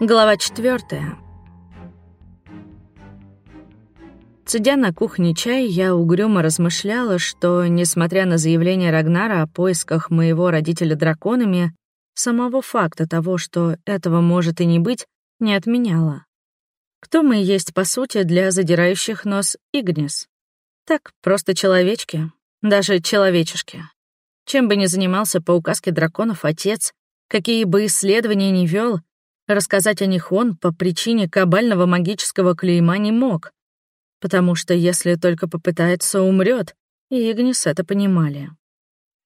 Глава четвертая. Сидя на кухне чай, я угрюмо размышляла, что, несмотря на заявление Рагнара о поисках моего родителя драконами, самого факта того, что этого может и не быть, не отменяла. Кто мы есть, по сути, для задирающих нос Игнис? Так, просто человечки, даже человечешки. Чем бы ни занимался по указке драконов отец, какие бы исследования ни вел, Рассказать о них он по причине кабального магического клейма не мог, потому что если только попытается, умрет, и Игнис это понимали.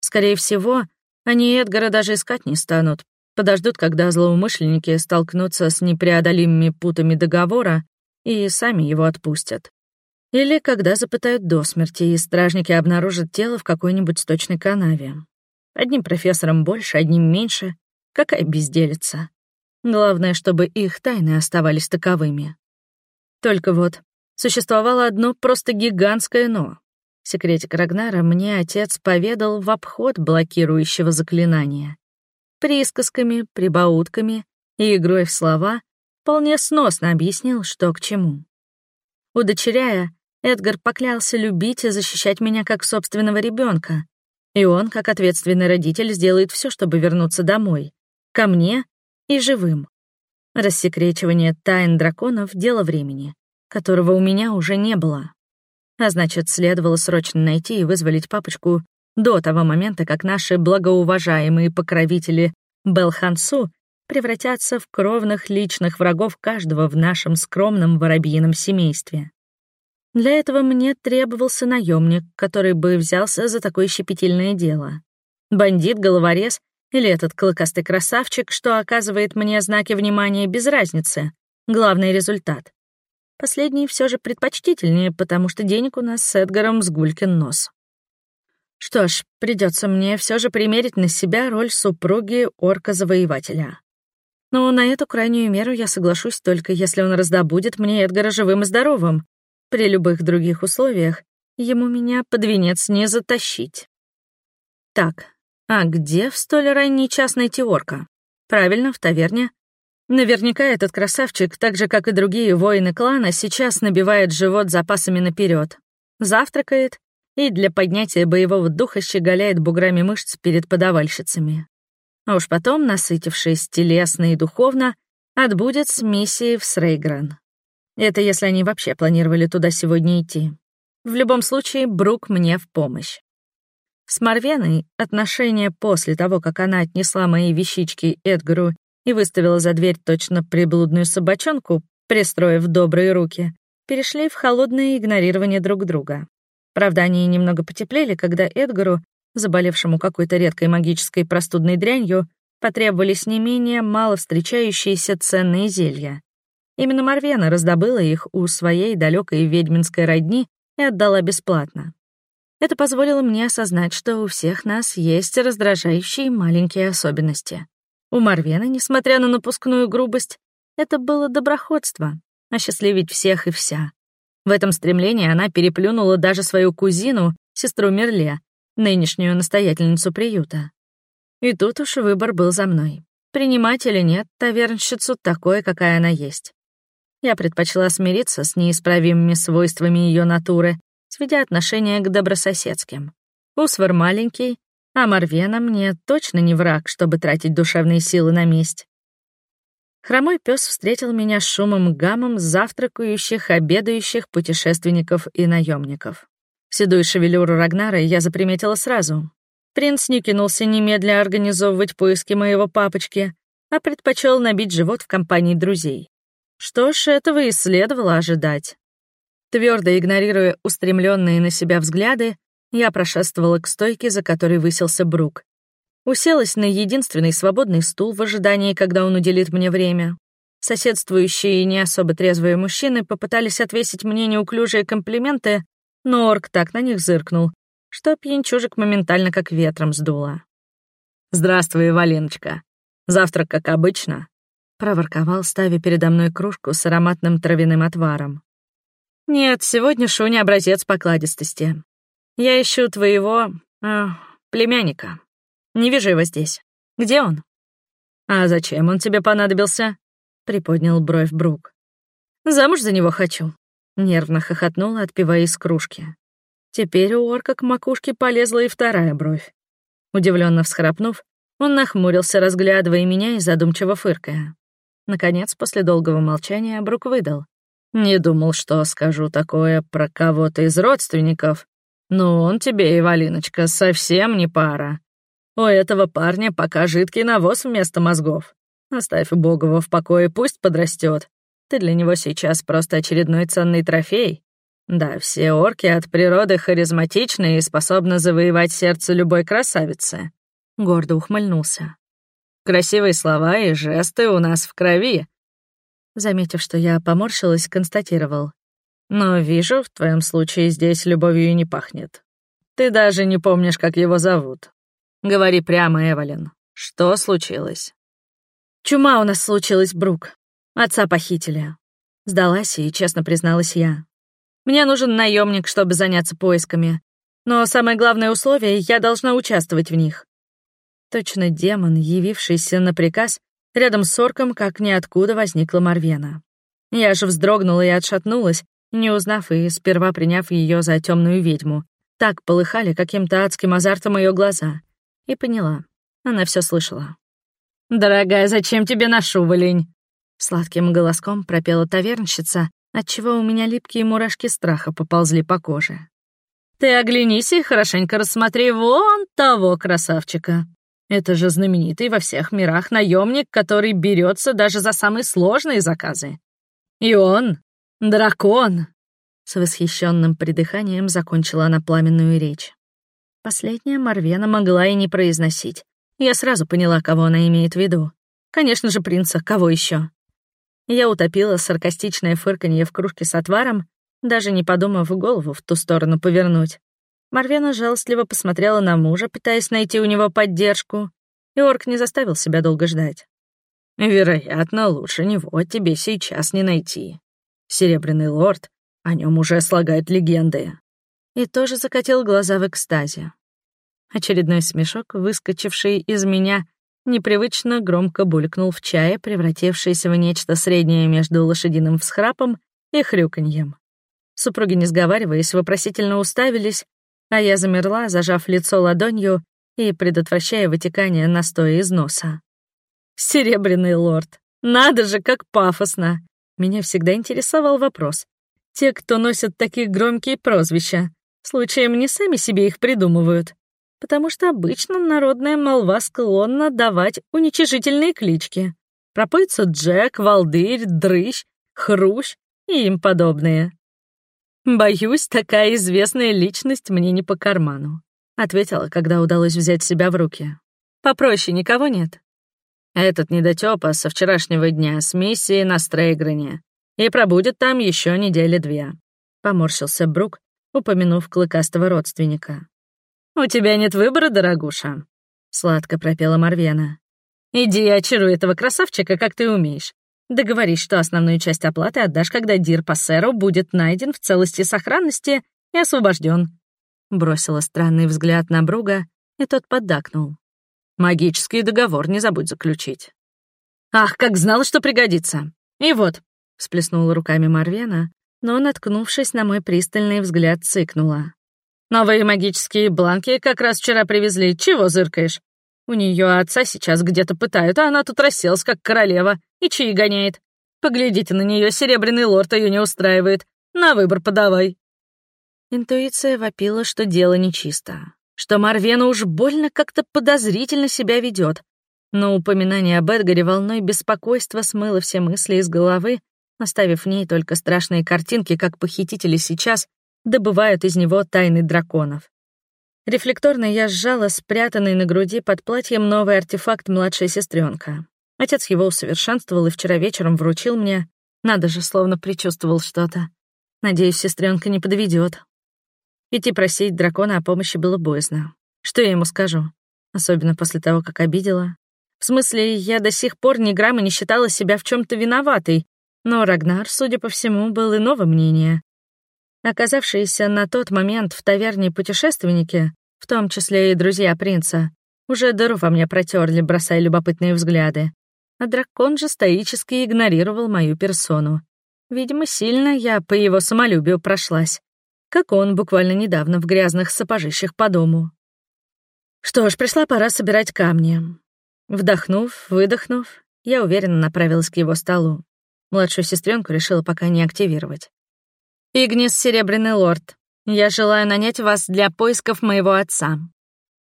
Скорее всего, они Эдгара даже искать не станут, подождут, когда злоумышленники столкнутся с непреодолимыми путами договора и сами его отпустят. Или когда запытают до смерти, и стражники обнаружат тело в какой-нибудь сточной канаве. Одним профессором больше, одним меньше. Какая безделица. Главное, чтобы их тайны оставались таковыми. Только вот существовало одно просто гигантское «но». Секретик Рагнара мне отец поведал в обход блокирующего заклинания. Присказками, прибаутками и игрой в слова вполне сносно объяснил, что к чему. Удочеряя, Эдгар поклялся любить и защищать меня как собственного ребенка, и он, как ответственный родитель, сделает все, чтобы вернуться домой, ко мне и живым. Рассекречивание тайн драконов — дело времени, которого у меня уже не было. А значит, следовало срочно найти и вызволить папочку до того момента, как наши благоуважаемые покровители Белхансу превратятся в кровных личных врагов каждого в нашем скромном воробьином семействе. Для этого мне требовался наемник, который бы взялся за такое щепетильное дело. Бандит-головорез или этот клыкастый красавчик, что оказывает мне знаки внимания без разницы. Главный результат. Последний все же предпочтительнее, потому что денег у нас с Эдгаром сгулькин нос. Что ж, придется мне все же примерить на себя роль супруги орка-завоевателя. Но на эту крайнюю меру я соглашусь только, если он раздобудет мне Эдгара живым и здоровым. При любых других условиях ему меня под венец не затащить. Так, а где в столь ранний час найти орка? Правильно, в таверне. Наверняка этот красавчик, так же, как и другие воины клана, сейчас набивает живот запасами наперед, завтракает и для поднятия боевого духа щеголяет буграми мышц перед подавальщицами. А уж потом, насытившись телесно и духовно, отбудет с миссией в Срейгран. Это если они вообще планировали туда сегодня идти. В любом случае, Брук мне в помощь. С Марвеной отношения после того, как она отнесла мои вещички Эдгару и выставила за дверь точно приблудную собачонку, пристроив добрые руки, перешли в холодное игнорирование друг друга. Правда, они немного потеплели, когда Эдгару, заболевшему какой-то редкой магической простудной дрянью, потребовались не менее мало встречающиеся ценные зелья. Именно Марвена раздобыла их у своей далекой ведьминской родни и отдала бесплатно. Это позволило мне осознать, что у всех нас есть раздражающие маленькие особенности. У Марвена, несмотря на напускную грубость, это было доброходство, осчастливить всех и вся. В этом стремлении она переплюнула даже свою кузину, сестру Мерле, нынешнюю настоятельницу приюта. И тут уж выбор был за мной. Принимать или нет тавернщицу такой, какая она есть. Я предпочла смириться с неисправимыми свойствами ее натуры сведя отношения к добрососедским. Усвар маленький, а Марвена мне точно не враг, чтобы тратить душевные силы на месть. Хромой пес встретил меня шумом гамом завтракающих, обедающих путешественников и наемников. Седую шевелюру Рагнара я заприметила сразу. Принц не кинулся немедля организовывать поиски моего папочки, а предпочел набить живот в компании друзей. Что ж, этого и следовало ожидать. Твердо игнорируя устремленные на себя взгляды, я прошествовала к стойке, за которой высился Брук. Уселась на единственный свободный стул в ожидании, когда он уделит мне время. Соседствующие и не особо трезвые мужчины попытались отвесить мне неуклюжие комплименты, но орк так на них зыркнул, что пьянчужик моментально как ветром сдуло. «Здравствуй, Валеночка. Завтрак, как обычно», — проворковал, ставя передо мной кружку с ароматным травяным отваром. «Нет, сегодня Шуня образец покладистости. Я ищу твоего... Э, племянника. Не вижу его здесь. Где он?» «А зачем он тебе понадобился?» — приподнял бровь Брук. «Замуж за него хочу», — нервно хохотнула, отпивая из кружки. Теперь у орка к макушке полезла и вторая бровь. Удивленно всхрапнув, он нахмурился, разглядывая меня и задумчиво фыркая. Наконец, после долгого молчания, Брук выдал. «Не думал, что скажу такое про кого-то из родственников, но он тебе, Ивалиночка, совсем не пара. У этого парня пока жидкий навоз вместо мозгов. Оставь Богова в покое, пусть подрастет. Ты для него сейчас просто очередной ценный трофей. Да, все орки от природы харизматичны и способны завоевать сердце любой красавицы. Гордо ухмыльнулся. Красивые слова и жесты у нас в крови. Заметив, что я поморщилась, констатировал. Но вижу, в твоем случае здесь любовью не пахнет. Ты даже не помнишь, как его зовут. Говори прямо, Эвелин. Что случилось? Чума у нас случилась, Брук. Отца похитили. Сдалась и честно призналась я. Мне нужен наемник, чтобы заняться поисками. Но самое главное условие — я должна участвовать в них. Точно демон, явившийся на приказ, рядом с орком, как ниоткуда возникла Марвена. Я же вздрогнула и отшатнулась, не узнав и сперва приняв ее за темную ведьму. Так полыхали каким-то адским азартом ее глаза и поняла. Она все слышала. «Дорогая, зачем тебе наш уволень?» Сладким голоском пропела тавернщица, отчего у меня липкие мурашки страха поползли по коже. «Ты оглянись и хорошенько рассмотри вон того красавчика. Это же знаменитый во всех мирах наемник, который берется даже за самые сложные заказы. И он — дракон!» С восхищенным придыханием закончила она пламенную речь. Последняя Марвена могла и не произносить. Я сразу поняла, кого она имеет в виду. Конечно же, принца, кого еще? Я утопила саркастичное фырканье в кружке с отваром, даже не подумав голову в ту сторону повернуть. Марвена жалостливо посмотрела на мужа, пытаясь найти у него поддержку, и орк не заставил себя долго ждать. «Вероятно, лучше него тебе сейчас не найти. Серебряный лорд, о нем уже слагают легенды и тоже закатил глаза в экстазе. Очередной смешок, выскочивший из меня, непривычно громко булькнул в чае, превратившийся в нечто среднее между лошадиным всхрапом и хрюканьем. Супруги, не сговариваясь, вопросительно уставились, а я замерла, зажав лицо ладонью и предотвращая вытекание настоя из носа. «Серебряный лорд! Надо же, как пафосно!» Меня всегда интересовал вопрос. Те, кто носят такие громкие прозвища, Случаем не сами себе их придумывают, потому что обычно народная молва склонна давать уничижительные клички. Пропоится Джек, Валдырь, Дрыщ, Хрущ и им подобные. «Боюсь, такая известная личность мне не по карману», — ответила, когда удалось взять себя в руки. «Попроще никого нет». «Этот недотёпа со вчерашнего дня с миссией на Стрейгрене и пробудет там еще недели две», — поморщился Брук, упомянув клыкастого родственника. «У тебя нет выбора, дорогуша», — сладко пропела Марвена. «Иди и очаруй этого красавчика, как ты умеешь. Договорись, что основную часть оплаты отдашь, когда Дир Пассеро будет найден в целости и сохранности и освобожден. Бросила странный взгляд на Бруга, и тот поддакнул. «Магический договор не забудь заключить». «Ах, как знала, что пригодится! И вот», — всплеснула руками Марвена, но, наткнувшись на мой пристальный взгляд, цыкнула. «Новые магические бланки как раз вчера привезли. Чего зыркаешь? У нее отца сейчас где-то пытают, а она тут расселась, как королева, и чьи гоняет. Поглядите на нее, серебряный лорд ее не устраивает. На выбор подавай». Интуиция вопила, что дело нечисто, что Марвена уж больно как-то подозрительно себя ведет. Но упоминание об Эдгаре волной беспокойства смыло все мысли из головы, оставив в ней только страшные картинки, как похитители сейчас добывают из него тайны драконов. Рефлекторно я сжала спрятанный на груди под платьем новый артефакт младшая сестренка. Отец его усовершенствовал и вчера вечером вручил мне. Надо же, словно предчувствовал что-то. Надеюсь, сестренка не подведет. Идти просить дракона о помощи было боязно. Что я ему скажу? Особенно после того, как обидела. В смысле, я до сих пор ни грамма не считала себя в чем то виноватой, но Рагнар, судя по всему, был иного мнения. Оказавшиеся на тот момент в таверне путешественники, в том числе и друзья принца, уже дыру во мне протерли, бросая любопытные взгляды, а дракон же стоически игнорировал мою персону. Видимо, сильно я по его самолюбию прошлась, как он буквально недавно в грязных сапожищах по дому. Что ж, пришла пора собирать камни. Вдохнув, выдохнув, я уверенно направилась к его столу. Младшую сестренку решила пока не активировать. «Игнис, Серебряный Лорд, я желаю нанять вас для поисков моего отца».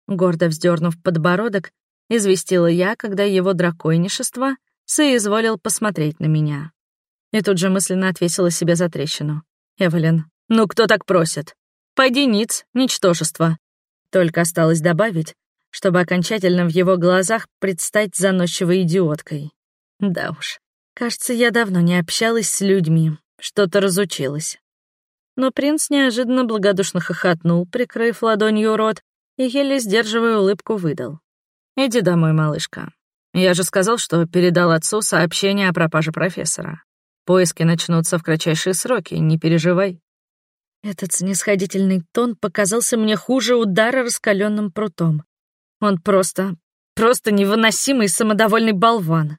Гордо вздернув подбородок, известила я, когда его драконишество соизволил посмотреть на меня. И тут же мысленно отвесила себе за трещину. «Эвелин, ну кто так просит? Пойди ниц, ничтожество». Только осталось добавить, чтобы окончательно в его глазах предстать заносчивой идиоткой. Да уж, кажется, я давно не общалась с людьми, что-то разучилась. Но принц неожиданно благодушно хохотнул, прикрыв ладонью рот, и еле сдерживая улыбку выдал. «Иди домой, малышка. Я же сказал, что передал отцу сообщение о пропаже профессора. Поиски начнутся в кратчайшие сроки, не переживай». Этот снисходительный тон показался мне хуже удара раскаленным прутом. Он просто, просто невыносимый самодовольный болван.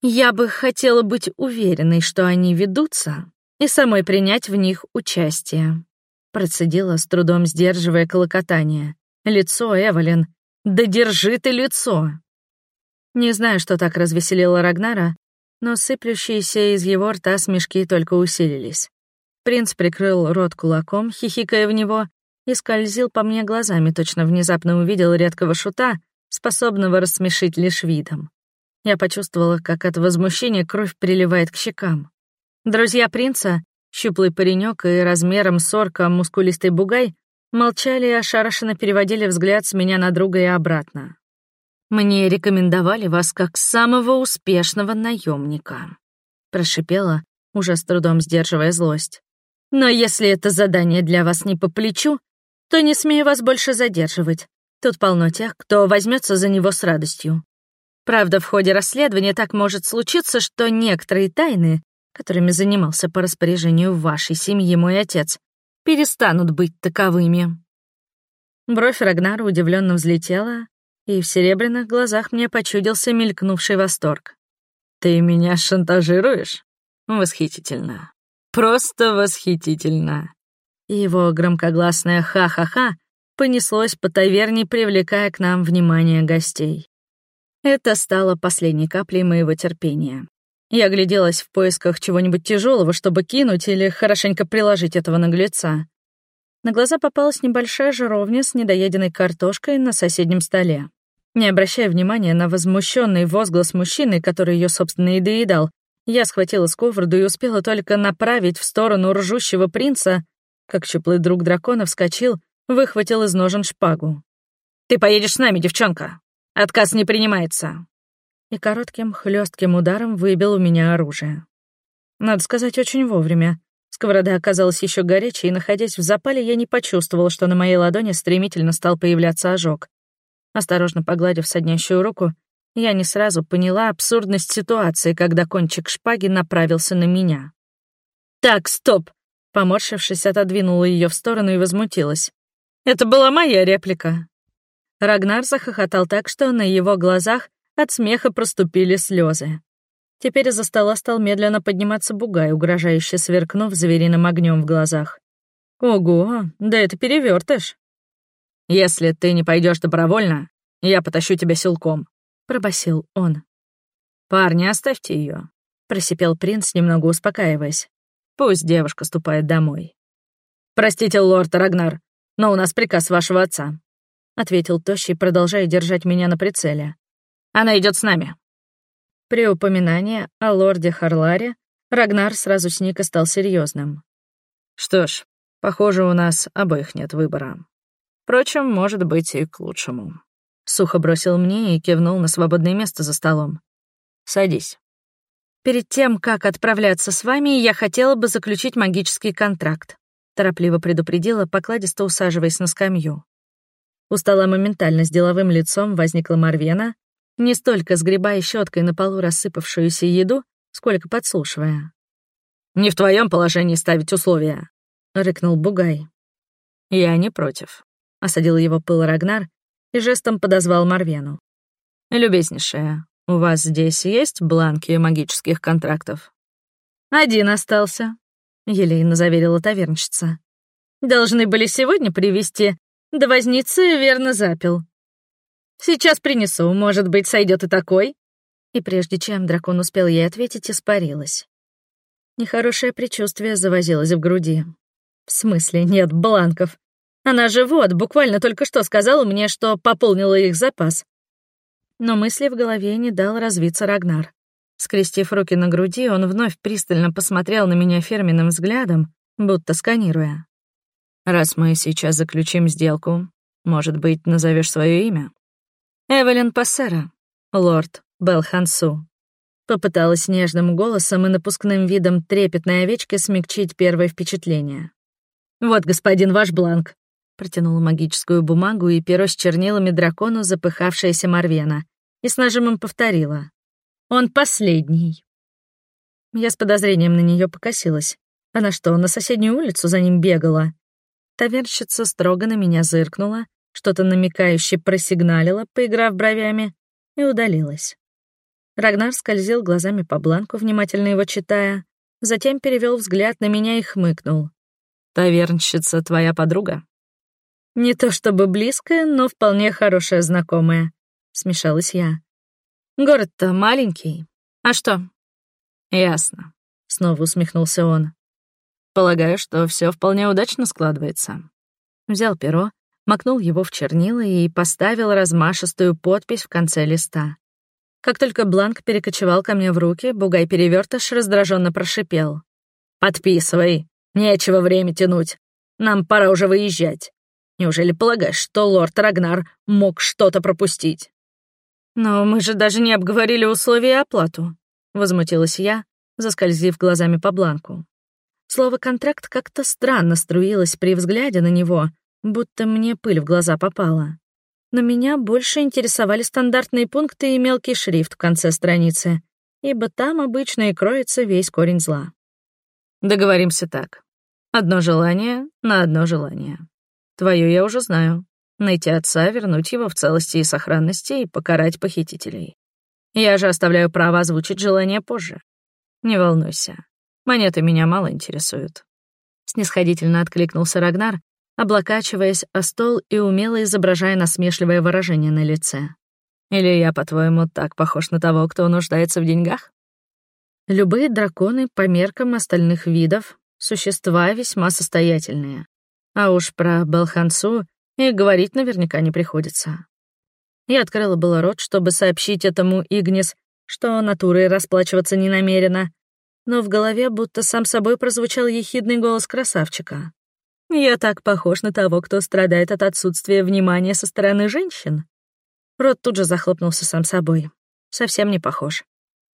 Я бы хотела быть уверенной, что они ведутся, и самой принять в них участие. Процедила, с трудом сдерживая колокотание. Лицо Эвелин. Да держи ты лицо! Не знаю, что так развеселило Рагнара, но сыплющиеся из его рта смешки только усилились. Принц прикрыл рот кулаком, хихикая в него, и скользил по мне глазами, точно внезапно увидел редкого шута, способного рассмешить лишь видом. Я почувствовала, как от возмущения кровь приливает к щекам. Друзья принца, щуплый паренек и размером сорка мускулистый бугай, молчали и ошарашенно переводили взгляд с меня на друга и обратно. «Мне рекомендовали вас как самого успешного наемника», — прошипела, уже с трудом сдерживая злость. «Но если это задание для вас не по плечу, то не смею вас больше задерживать. Тут полно тех, кто возьмется за него с радостью. Правда, в ходе расследования так может случиться, что некоторые тайны, которыми занимался по распоряжению вашей семьи мой отец, перестанут быть таковыми». Бровь Рагнара удивленно взлетела, и в серебряных глазах мне почудился мелькнувший восторг. «Ты меня шантажируешь? Восхитительно. Просто восхитительно его громкогласное «ха-ха-ха» понеслось по таверне, привлекая к нам внимание гостей. Это стало последней каплей моего терпения. Я гляделась в поисках чего-нибудь тяжелого, чтобы кинуть или хорошенько приложить этого наглеца. На глаза попалась небольшая жировня с недоеденной картошкой на соседнем столе. Не обращая внимания на возмущенный возглас мужчины, который ее, собственно, и доедал, я схватила сковороду и успела только направить в сторону ржущего принца как щуплый друг дракона вскочил, выхватил из ножен шпагу. «Ты поедешь с нами, девчонка! Отказ не принимается!» И коротким, хлестким ударом выбил у меня оружие. Надо сказать, очень вовремя. Сковорода оказалась еще горячей, и, находясь в запале, я не почувствовала, что на моей ладони стремительно стал появляться ожог. Осторожно погладив соднящую руку, я не сразу поняла абсурдность ситуации, когда кончик шпаги направился на меня. «Так, стоп! Поморщившись, отодвинула ее в сторону и возмутилась. «Это была моя реплика». Рагнар захохотал так, что на его глазах от смеха проступили слезы. Теперь из-за стола стал медленно подниматься бугай, угрожающе сверкнув звериным огнем в глазах. «Ого, да это перевертыш!» «Если ты не пойдешь добровольно, я потащу тебя силком», — пробасил он. «Парни, оставьте ее, просипел принц, немного успокаиваясь. Пусть девушка ступает домой. «Простите, лорд Рагнар, но у нас приказ вашего отца», — ответил Тощий, продолжая держать меня на прицеле. «Она идет с нами». При упоминании о лорде Харларе Рагнар сразу сник и стал серьезным. «Что ж, похоже, у нас обоих нет выбора. Впрочем, может быть, и к лучшему». Сухо бросил мне и кивнул на свободное место за столом. «Садись». Перед тем, как отправляться с вами, я хотела бы заключить магический контракт», — торопливо предупредила, покладисто усаживаясь на скамью. У стола моментально с деловым лицом возникла Марвена, не столько сгребая щеткой на полу рассыпавшуюся еду, сколько подслушивая. «Не в твоем положении ставить условия», — рыкнул Бугай. «Я не против», — осадил его пыл Рагнар и жестом подозвал Марвену. «Любезнейшая, у вас здесь есть бланки магических контрактов?» «Один остался», — елейно заверила тавернщица. «Должны были сегодня привезти, да возница верно запил. Сейчас принесу, может быть, сойдет и такой». И прежде чем дракон успел ей ответить, испарилась. Нехорошее предчувствие завозилось в груди. В смысле, нет бланков. Она же вот, буквально только что сказала мне, что пополнила их запас. Но мысли в голове не дал развиться Рагнар. Скрестив руки на груди, он вновь пристально посмотрел на меня фирменным взглядом, будто сканируя. «Раз мы сейчас заключим сделку, может быть, назовешь свое имя?» «Эвелин Пассера, лорд Белхансу». Попыталась нежным голосом и напускным видом трепетной овечки смягчить первое впечатление. «Вот, господин, ваш бланк», — протянула магическую бумагу и перо с чернилами дракону запыхавшаяся Марвена, и с нажимом повторила. «Он последний». Я с подозрением на нее покосилась. Она что, на соседнюю улицу за ним бегала? Таверщица строго на меня зыркнула, что-то намекающе просигналила, поиграв бровями, и удалилась. Рагнар скользил глазами по бланку, внимательно его читая, затем перевел взгляд на меня и хмыкнул. «Тавернщица твоя подруга?» «Не то чтобы близкая, но вполне хорошая знакомая», — смешалась я. «Город-то маленький. А что?» «Ясно», — снова усмехнулся он. «Полагаю, что все вполне удачно складывается». Взял перо, макнул его в чернила и поставил размашистую подпись в конце листа. Как только бланк перекочевал ко мне в руки, бугай-перевертыш раздраженно прошипел. «Подписывай! Нечего время тянуть. Нам пора уже выезжать. Неужели полагаешь, что лорд Рагнар мог что-то пропустить?» «Но мы же даже не обговорили условия и оплату», — возмутилась я, заскользив глазами по бланку. Слово «контракт» как-то странно струилось при взгляде на него, будто мне пыль в глаза попала. Но меня больше интересовали стандартные пункты и мелкий шрифт в конце страницы, ибо там обычно и кроется весь корень зла. Договоримся так. Одно желание на одно желание. Твое я уже знаю найти отца, вернуть его в целости и сохранности и покарать похитителей. Я же оставляю право озвучить желание позже. Не волнуйся, монеты меня мало интересуют. Снисходительно откликнулся Рагнар, облокачиваясь о стол и умело изображая насмешливое выражение на лице. Или я, по-твоему, так похож на того, кто нуждается в деньгах? Любые драконы по меркам остальных видов — существа весьма состоятельные. А уж про Белхансу и говорить наверняка не приходится. Я открыла было рот, чтобы сообщить этому Игнис, что натурой расплачиваться не намерена, но в голове будто сам собой прозвучал ехидный голос красавчика. «Я так похож на того, кто страдает от отсутствия внимания со стороны женщин». Рот тут же захлопнулся сам собой. Совсем не похож.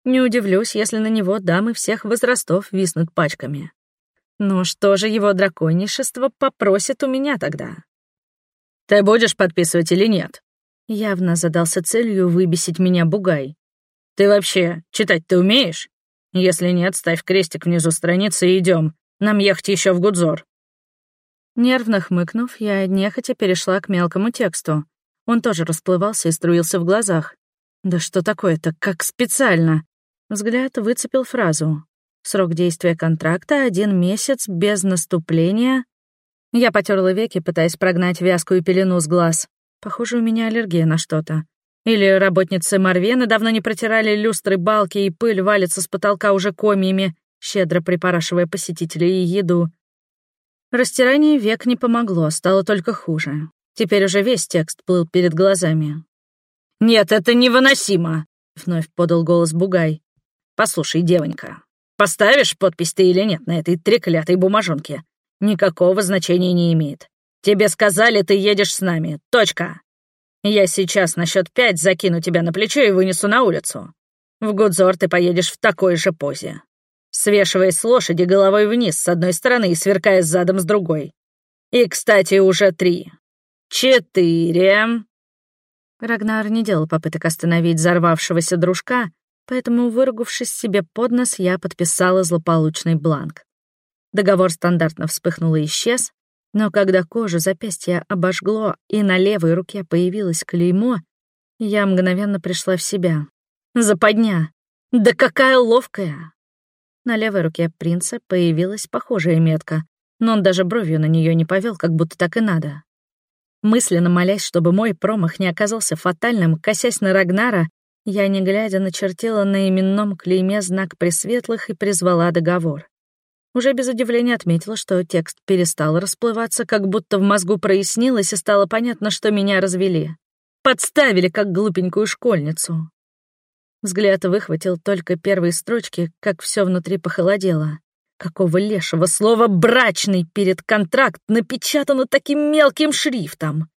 Не удивлюсь, если на него дамы всех возрастов виснут пачками. Но что же его драконишество попросит у меня тогда? «Ты будешь подписывать или нет?» Явно задался целью выбесить меня бугай. «Ты вообще читать ты умеешь? Если нет, ставь крестик внизу страницы и идем. Нам ехать еще в Гудзор». Нервно хмыкнув, я нехотя перешла к мелкому тексту. Он тоже расплывался и струился в глазах. «Да что такое-то, как специально?» Взгляд выцепил фразу. «Срок действия контракта — один месяц без наступления я потерла веки, пытаясь прогнать вязкую пелену с глаз. Похоже, у меня аллергия на что-то. Или работницы Марвены давно не протирали люстры, балки, и пыль валится с потолка уже комьями, щедро припорашивая посетителей и еду. Растирание век не помогло, стало только хуже. Теперь уже весь текст плыл перед глазами. «Нет, это невыносимо!» — вновь подал голос Бугай. «Послушай, девонька, поставишь подпись ты или нет на этой треклятой бумажонке? никакого значения не имеет. Тебе сказали, ты едешь с нами. Точка. Я сейчас на счет пять закину тебя на плечо и вынесу на улицу. В Гудзор ты поедешь в такой же позе. Свешиваясь с лошади головой вниз с одной стороны и сверкая задом с другой. И, кстати, уже три. Четыре. Рагнар не делал попыток остановить взорвавшегося дружка, поэтому, выругавшись себе под нос, я подписала злополучный бланк. Договор стандартно вспыхнул и исчез, но когда кожу запястья обожгло и на левой руке появилось клеймо, я мгновенно пришла в себя. Западня. Да какая ловкая! На левой руке принца появилась похожая метка, но он даже бровью на нее не повел, как будто так и надо. Мысленно молясь, чтобы мой промах не оказался фатальным, косясь на Рагнара, я, не глядя, начертила на именном клейме знак Пресветлых и призвала договор. Уже без удивления отметила, что текст перестал расплываться, как будто в мозгу прояснилось и стало понятно, что меня развели. Подставили, как глупенькую школьницу. Взгляд выхватил только первые строчки, как все внутри похолодело. Какого лешего слова «брачный» перед контракт напечатано таким мелким шрифтом?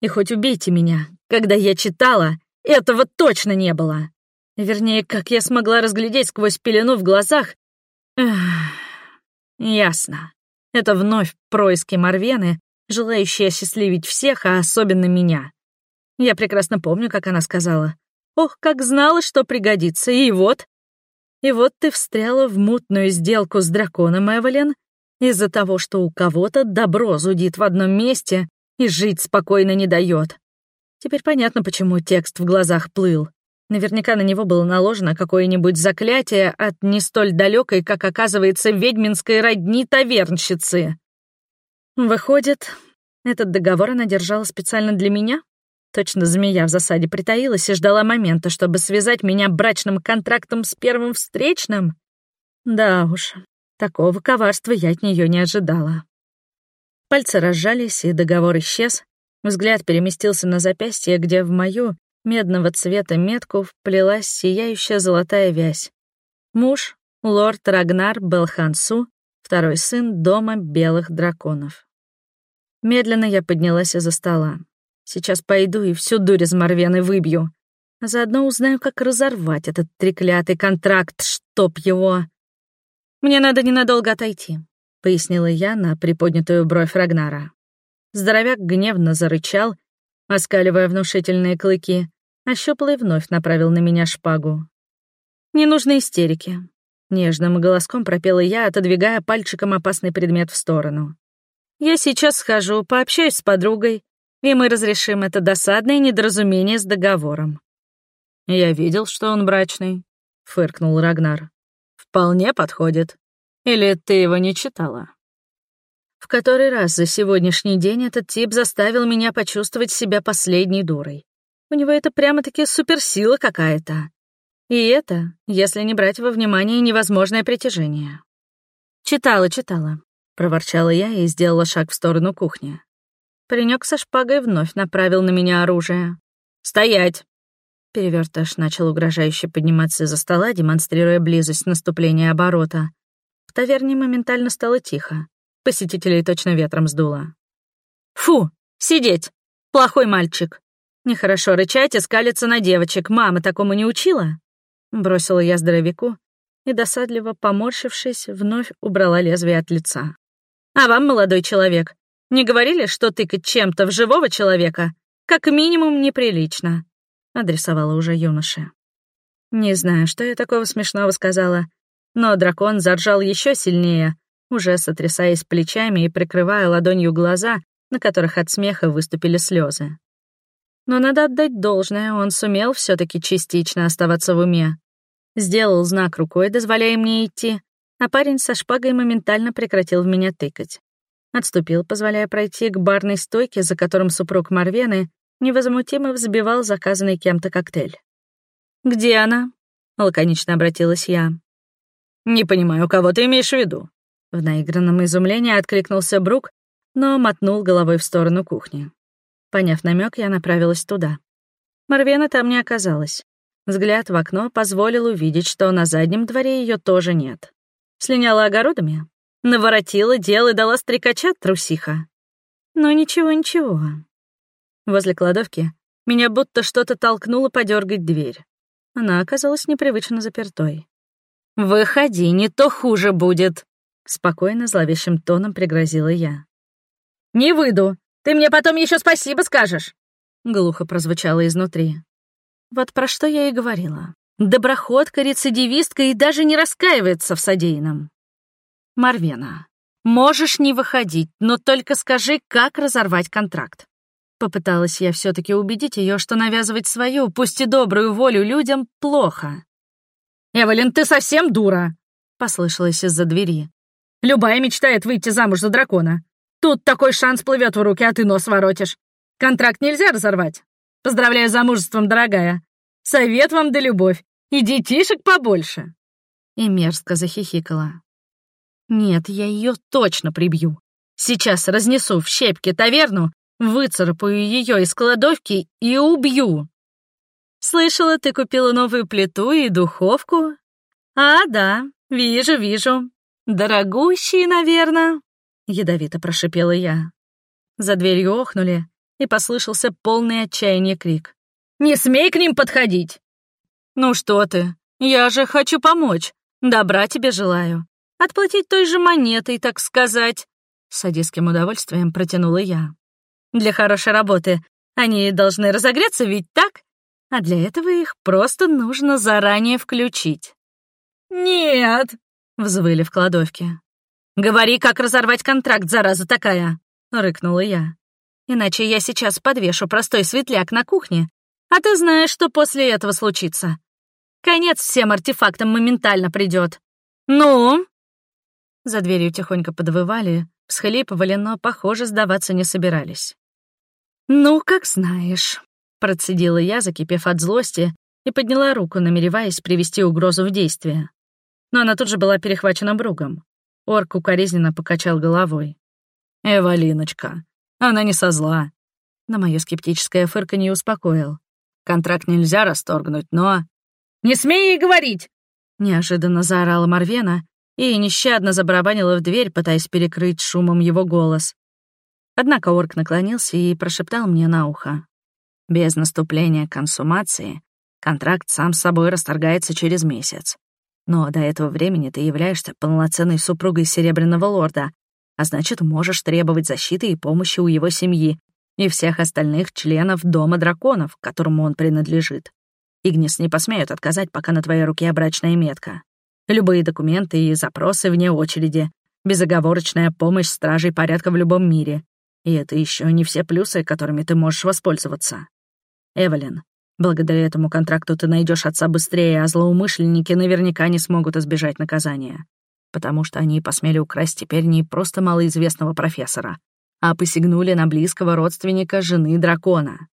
И хоть убейте меня, когда я читала, этого точно не было. Вернее, как я смогла разглядеть сквозь пелену в глазах... Эх, ясно. Это вновь происки Марвены, желающие осчастливить всех, а особенно меня. Я прекрасно помню, как она сказала. Ох, как знала, что пригодится, и вот... И вот ты встряла в мутную сделку с драконом, Эвелин, из-за того, что у кого-то добро зудит в одном месте и жить спокойно не дает. Теперь понятно, почему текст в глазах плыл. Наверняка на него было наложено какое-нибудь заклятие от не столь далекой, как оказывается, ведьминской родни тавернщицы. Выходит, этот договор она держала специально для меня? Точно змея в засаде притаилась и ждала момента, чтобы связать меня брачным контрактом с первым встречным? Да уж, такого коварства я от нее не ожидала. Пальцы разжались, и договор исчез. Взгляд переместился на запястье, где в мою медного цвета метку вплелась сияющая золотая вязь. Муж — лорд Рагнар Белхансу, второй сын дома белых драконов. Медленно я поднялась из-за стола. Сейчас пойду и всю дурь из Марвены выбью. А заодно узнаю, как разорвать этот треклятый контракт, чтоб его... «Мне надо ненадолго отойти», — пояснила я на приподнятую бровь Рагнара. Здоровяк гневно зарычал, оскаливая внушительные клыки, а щуплый вновь направил на меня шпагу. «Не нужны истерики», — нежным голоском пропела я, отодвигая пальчиком опасный предмет в сторону. «Я сейчас схожу, пообщаюсь с подругой, и мы разрешим это досадное недоразумение с договором». «Я видел, что он брачный», — фыркнул Рагнар. «Вполне подходит. Или ты его не читала?» В который раз за сегодняшний день этот тип заставил меня почувствовать себя последней дурой. У него это прямо-таки суперсила какая-то. И это, если не брать во внимание невозможное притяжение. «Читала, читала», — проворчала я и сделала шаг в сторону кухни. Паренек со шпагой вновь направил на меня оружие. «Стоять!» Перевертыш начал угрожающе подниматься из-за стола, демонстрируя близость наступления оборота. В таверне моментально стало тихо. Посетителей точно ветром сдуло. «Фу! Сидеть! Плохой мальчик! Нехорошо рычать и скалиться на девочек. Мама такому не учила?» Бросила я здоровяку и, досадливо поморщившись, вновь убрала лезвие от лица. «А вам, молодой человек, не говорили, что тыкать чем-то в живого человека как минимум неприлично?» — адресовала уже юноше. Не знаю, что я такого смешного сказала, но дракон заржал еще сильнее, уже сотрясаясь плечами и прикрывая ладонью глаза, на которых от смеха выступили слезы. Но надо отдать должное, он сумел все таки частично оставаться в уме. Сделал знак рукой, дозволяя мне идти, а парень со шпагой моментально прекратил в меня тыкать. Отступил, позволяя пройти к барной стойке, за которым супруг Марвены невозмутимо взбивал заказанный кем-то коктейль. «Где она?» — лаконично обратилась я. «Не понимаю, кого ты имеешь в виду?» В наигранном изумлении откликнулся Брук, но мотнул головой в сторону кухни. Поняв намек, я направилась туда. Марвена там не оказалась. Взгляд в окно позволил увидеть, что на заднем дворе ее тоже нет. Слиняла огородами? Наворотила дел и дала стрекача трусиха. Но ничего-ничего. Возле кладовки меня будто что-то толкнуло подергать дверь. Она оказалась непривычно запертой. «Выходи, не то хуже будет!» Спокойно, зловещим тоном пригрозила я. «Не выйду! Ты мне потом еще спасибо скажешь!» Глухо прозвучало изнутри. Вот про что я и говорила. Доброходка, рецидивистка и даже не раскаивается в содеянном. Марвена, можешь не выходить, но только скажи, как разорвать контракт. Попыталась я все таки убедить ее, что навязывать свою, пусть и добрую волю людям, плохо. «Эвелин, ты совсем дура!» — послышалось из-за двери. «Любая мечтает выйти замуж за дракона. Тут такой шанс плывет в руки, а ты нос воротишь. Контракт нельзя разорвать. Поздравляю с замужеством, дорогая. Совет вам да любовь. И детишек побольше!» И мерзко захихикала. «Нет, я ее точно прибью. Сейчас разнесу в щепки таверну, выцарапаю ее из кладовки и убью!» «Слышала, ты купила новую плиту и духовку?» «А, да, вижу, вижу. Дорогущие, наверное», — ядовито прошипела я. За дверью охнули, и послышался полный отчаяния крик. «Не смей к ним подходить!» «Ну что ты, я же хочу помочь. Добра тебе желаю. Отплатить той же монетой, так сказать!» С садистским удовольствием протянула я. «Для хорошей работы они должны разогреться, ведь так? А для этого их просто нужно заранее включить». «Нет!» — взвыли в кладовке. «Говори, как разорвать контракт, зараза такая!» — рыкнула я. «Иначе я сейчас подвешу простой светляк на кухне, а ты знаешь, что после этого случится. Конец всем артефактам моментально придет. Ну?» За дверью тихонько подвывали, всхлипывали, но, похоже, сдаваться не собирались. «Ну, как знаешь», — процедила я, закипев от злости, и подняла руку, намереваясь привести угрозу в действие. Но она тут же была перехвачена бругом. Орк укоризненно покачал головой. «Эвалиночка, она не со зла». Но мое скептическое фырканье успокоил. Контракт нельзя расторгнуть, но... «Не смей ей говорить!» Неожиданно заорала Марвена и нещадно забарабанила в дверь, пытаясь перекрыть шумом его голос. Однако орк наклонился и прошептал мне на ухо. «Без наступления консумации контракт сам собой расторгается через месяц. Но до этого времени ты являешься полноценной супругой Серебряного Лорда, а значит, можешь требовать защиты и помощи у его семьи, и всех остальных членов Дома Драконов, которому он принадлежит. Игнис не посмеют отказать, пока на твоей руке брачная метка. Любые документы и запросы вне очереди, безоговорочная помощь стражей порядка в любом мире. И это еще не все плюсы, которыми ты можешь воспользоваться. Эвелин, благодаря этому контракту ты найдешь отца быстрее, а злоумышленники наверняка не смогут избежать наказания. Потому что они посмели украсть теперь не просто малоизвестного профессора, а посягнули на близкого родственника жены дракона.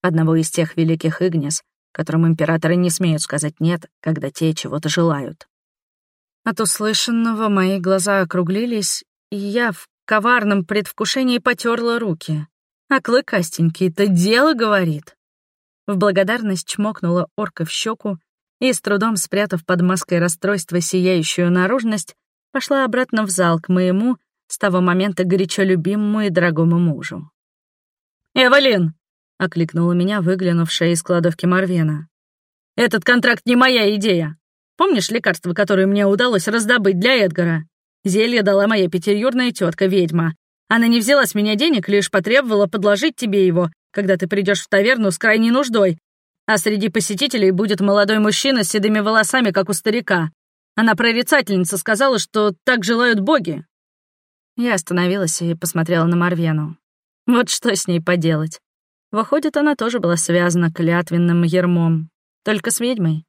Одного из тех великих Игнес, которым императоры не смеют сказать «нет», когда те чего-то желают. От услышанного мои глаза округлились, и я в коварном предвкушении потерла руки. А клыкастенький-то дело говорит. В благодарность чмокнула орка в щеку и, с трудом спрятав под маской расстройства сияющую наружность, пошла обратно в зал к моему, с того момента горячо любимому и дорогому мужу. «Эвелин!» — окликнула меня выглянувшая из кладовки Марвена. «Этот контракт не моя идея. Помнишь лекарство, которое мне удалось раздобыть для Эдгара? Зелье дала моя пятиюрная тетка ведьма Она не взяла с меня денег, лишь потребовала подложить тебе его, когда ты придешь в таверну с крайней нуждой. А среди посетителей будет молодой мужчина с седыми волосами, как у старика. Она прорицательница сказала, что так желают боги. Я остановилась и посмотрела на Марвену. Вот что с ней поделать. Выходит, она тоже была связана клятвенным ермом, только с ведьмой.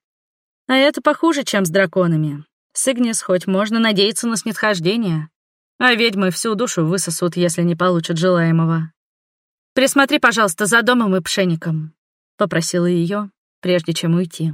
А это похуже, чем с драконами. С Игнис хоть можно надеяться на снисхождение, а ведьмы всю душу высосут, если не получат желаемого. «Присмотри, пожалуйста, за домом и пшеником», — попросила ее, прежде чем уйти.